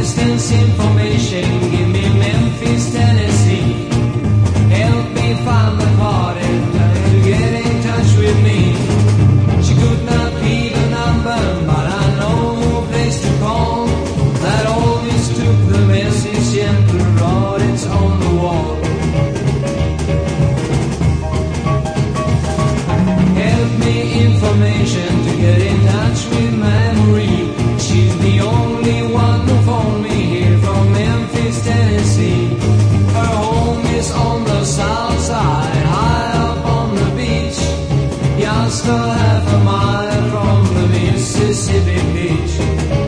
this information. Give me Memphis, Tennessee. Help me find the party to get in touch with me. She could not be the number, but I know a place to call. That always took the message, siempre wrote it on the wall. Help me information to get in. A half a mile from the Mississippi beach.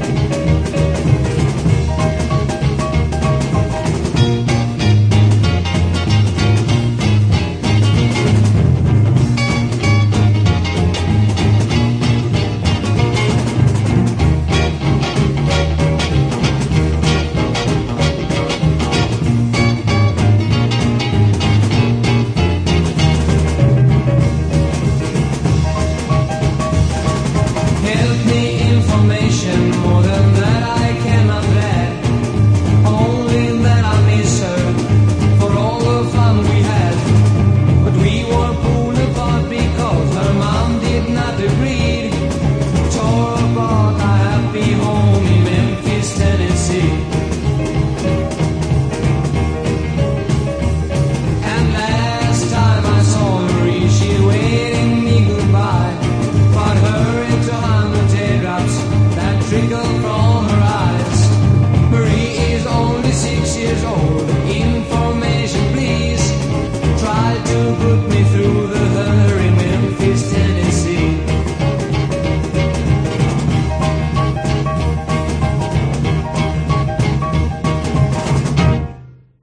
from